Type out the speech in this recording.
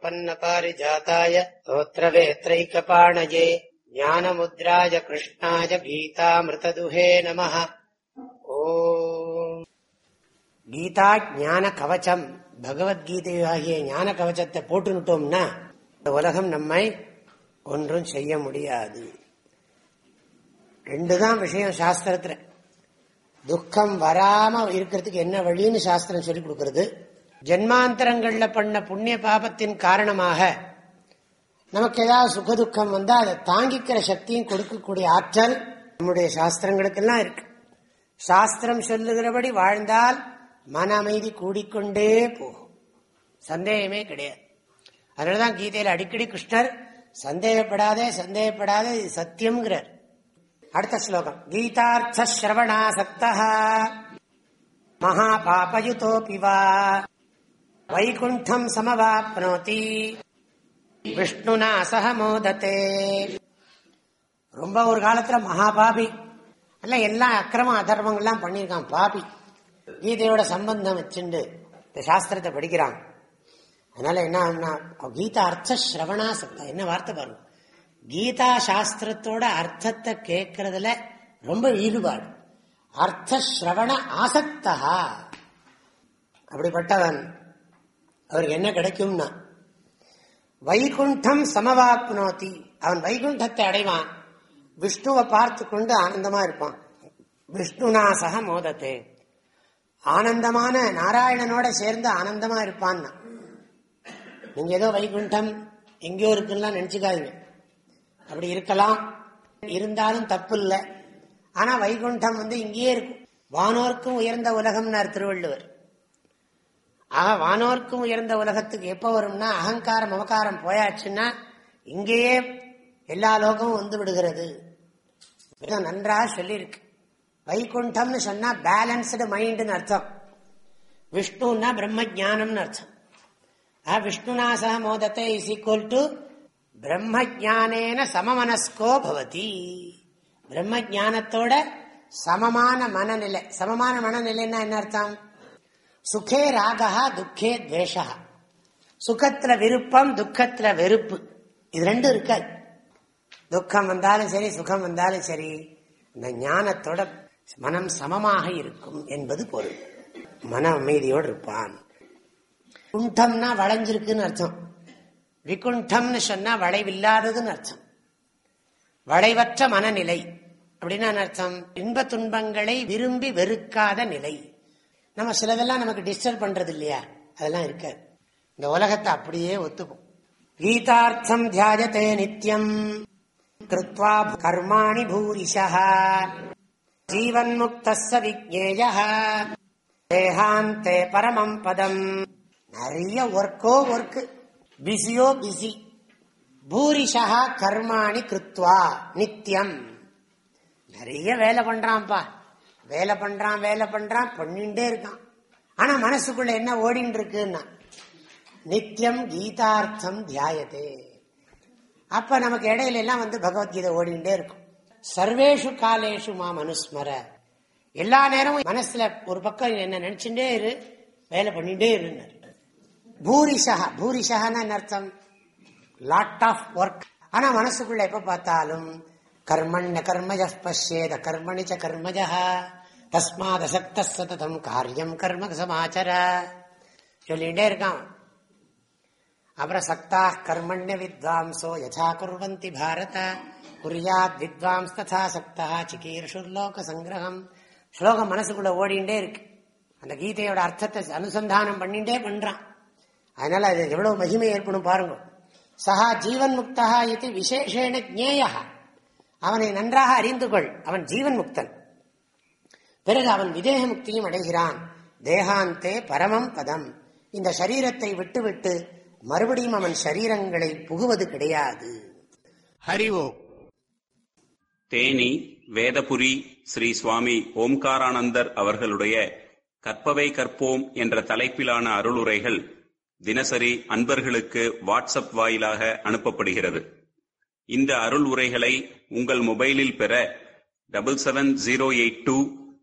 प्रपन्नपारिजाताय स्तोत्रवेत्रैकपाणये ज्ञानमुद्राय कृष्णाय गीतामृतदुहे नमः ओ கீதா ஞான கவச்சம் பகவத்கீதையாகிய ஞான கவச்சத்தை போட்டுனுட்டோம்னா இந்த உலகம் நம்மை ஒன்றும் செய்ய முடியாது ரெண்டுதான் விஷயம் சாஸ்திரத்துல துக்கம் வராம இருக்கிறதுக்கு என்ன வழின்னு சாஸ்திரம் சொல்லி கொடுக்கறது ஜென்மாந்தரங்கள்ல பண்ண புண்ணிய பாபத்தின் காரணமாக நமக்கு ஏதாவது சுகதுக்கம் வந்தா அதை தாங்கிக்கிற சக்தியும் கொடுக்கக்கூடிய ஆற்றல் நம்முடைய சாஸ்திரங்களுக்கெல்லாம் இருக்கு. சாஸ்திரம் சொல்லுகிறபடி வாழ்ந்தால் மன அமைதி கூடிக்கொண்டே போகும். சந்தேகமே கிடையாது. அதனாலதான் கீதையில அடிக்கடி கிருஷ்ணர் சந்தேகப்படாதே சந்தேகப்படாதே இது சத்தியம்ங்கிறார். அடுத்த ஸ்லோகம். கீதார்த்த சிரவணாசக்தா மகா பாபயுதோபி வா வைகுண்டம் சமவாப்னோதி விஷ்ணுனா சக ரொம்ப ஒரு காலத்துல மகாபாபி. அல்ல எல்லா அக்கிரம அதர்மங்கள்லாம் பண்ணியிருக்கான் பாபி. கீதையோட சம்பந்தம் வச்சுண்டு இந்த சாஸ்திரத்தை படிக்கிறான். அதனால என்ன ஆகும்னா கீதா அர்த்த சிரவணா சப்தா. என்ன வார்த்தை பாருங்க. கீதா சாஸ்திரத்தோட அர்த்தத்தை கேட்கறதுல ரொம்ப ஈடுபாடு. அர்த்த சிரவண ஆசக்தா அப்படிப்பட்டவன் அவருக்கு என்ன கிடைக்கும்னா வைகுண்டம் சமவாப்னோதி அவன் வைகுண்டத்தை அடைவான். விஷ்ணுவை பார்த்து கொண்டு ஆனந்தமா இருப்பான். விஷ்ணுனா சக மோதத்து. ஆனந்தமான நாராயணனோட சேர்ந்து ஆனந்தமா இருப்பான் நீங்க ஏதோ வைகுண்டம் எங்கேயோ இருக்குன்னா நினைச்சுக்காதீங்க. அப்படி இருக்கலாம். இருந்தாலும் தப்பு இல்லை ஆனா வைகுண்டம் வந்து இங்கேயே இருக்கும். வானோர்க்கும் உயர்ந்த உலகம்னார் திருவள்ளுவர். ஆக வானோர்க்கும் உயர்ந்த உலகத்துக்கு எப்ப வரும்னா அகங்காரம் மமக்காரம் போயாச்சுன்னா இங்கேயே எல்லா லோகமும் வந்து விடுகிறது. நன்றாக சொல்லியிருக்கு. வைகுண்டம்னு சொன்னா பேலன்ஸ்டு மைண்டுன்னு அர்த்தம். விஷ்ணுன்னா பிரம்ம ஜானம்னு அர்த்தம் விஷ்ணுனா சக மோதத்தை இஸ் ஈக்குவல் டு பிரம்ம ஜானேன சமமனஸ்கோ பவதி. பிரம்ம ஜானத்தோட சமமான மனநிலை. சமமான மனநிலைன்னா என்ன அர்த்தம்? சுகே ராகா துக்கே துவேஷா சுகத்துல விருப்பம் துக்கத்துல வெறுப்பு. இது ரெண்டும் இருக்காது. துக்கம் வந்தாலும் சரி சுகம் வந்தாலும் சரி இந்த ஞானத்தோட மனம் சமமாக இருக்கும் என்பது பொருள். மன அமைதியோடு இருப்பான். குண்டம்னா வளைஞ்சிருக்குன்னு அர்த்தம். விகுண்டம்னு சொன்னா வளைவில்லாததுன்னு அர்த்தம். வளைவற்ற மனநிலை. அப்படின்னா அர்த்தம்? இன்ப துன்பங்களை விரும்பி வெறுக்காத நிலை. நம்ம சிலதெல்லாம் நமக்கு டிஸ்டர்ப் பண்றது இல்லையா அதெல்லாம் இருக்காது. இந்த உலகத்தை அப்படியே ஒத்துப்போம். கீதார்த்தம் தியாஜத்தே நித்தியம் கிருத்வா கர்மாணி பூரிஷா ஜீவன் முக்த விஜேய தேகாந்தே பரமம் பதம். நிறைய ஒர்க்கோ ஒர்க்கு பிஸியோ பிஸி பூரிஷா கர்மாணி கிருத்வா நித்தியம் நிறைய வேலை பண்றான்ப்பா. வேலை பண்றான் வேலை பண்றான் பண்ணிட்டே இருக்கான். ஆனா மனசுக்குள்ள என்ன ஓடின்னு இருக்குன்னா நித்தியம் கீதார்த்தம் தியாயதே. அப்ப நமக்கு இடையில எல்லாம் வந்து பகவத்கீதை ஓடிண்டே இருக்கும். சர்வேஷு காலேஷு மா மனுஸ்மர எல்லா நேரமும் மனசுல ஒரு பக்கம் என்ன நினைச்சுட்டே இரு வேலை பண்ணிட்டே இரு பூரிஷா பூரிஷான்னு அர்த்தம்? லாட் ஆஃப் ஒர்க் ஆனா மனசுக்குள்ள எப்ப பார்த்தாலும் கர்மண்ண கர்மஜ பசியேத கர்மணிச்ச கர்மஜ தஸ்மாத் அசக்த சததம் காரியம் கர்ம சமாச்சர. சொல்லிகிட்டே இருக்கான். அப்புறம் சக்தா கர்மண்ய வித்வாம்சோ யசா குர்வந்தி பாரத. குறியாத் வித்வாம்ஸ் ததா சக்தா சிகீர்ஷுர்லோக சங்கிரகம். ஸ்லோகம் மனசுக்குள்ள ஓடிண்டே இருக்கு. அந்த கீதையோட அர்த்தத்தை அனுசந்தானம் பண்ணிட்டே பண்றான். அதனால அது எவ்வளவு மகிமை ஏற்படும் பாருங்க. சஹா ஜீவன் முக்தா இது விசேஷேன ஜேயா அவனை நன்றாக அறிந்து கொள். அவன் ஜீவன் முக்தன். பிறகு அவன் விதேக முக்தியும் அடைகிறான். தேகாந்தே பரமம் பதம். இந்த சரீரத்தை விட்டுவிட்டு மறுபடியும் அவன் சரீரங்களை புகுவது கிடையாது. ஹரிவோ தேனி வேதபுரி ஸ்ரீ சுவாமி ஓம்காரானந்தர் அவர்களுடைய கற்பவை கற்போம் என்ற தலைப்பிலான அருளுரைகள் தினசரி அன்பர்களுக்கு வாட்ஸ்அப் வாயிலாக அனுப்பப்படுகிறது. இந்த அருள் உரைகளை உங்கள் மொபைலில் பெற double seven zero eight two